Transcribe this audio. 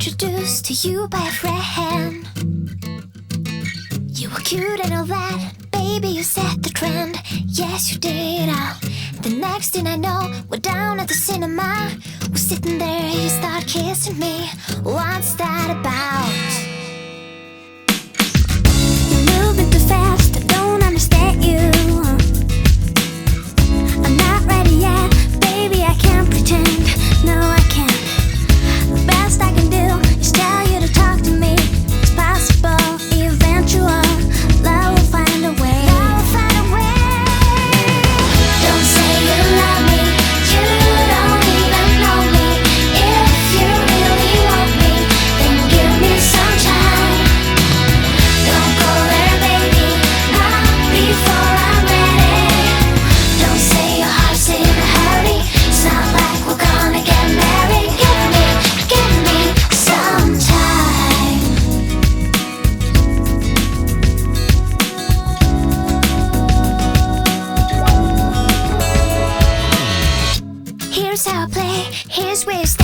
introduced to you by a friend. You were cute and all that, baby. You set the trend. Yes, you did. Uh, the next thing I know, we're down at the cinema. We're sitting there, you start kissing me. What's that about? Play. Here's wisdom.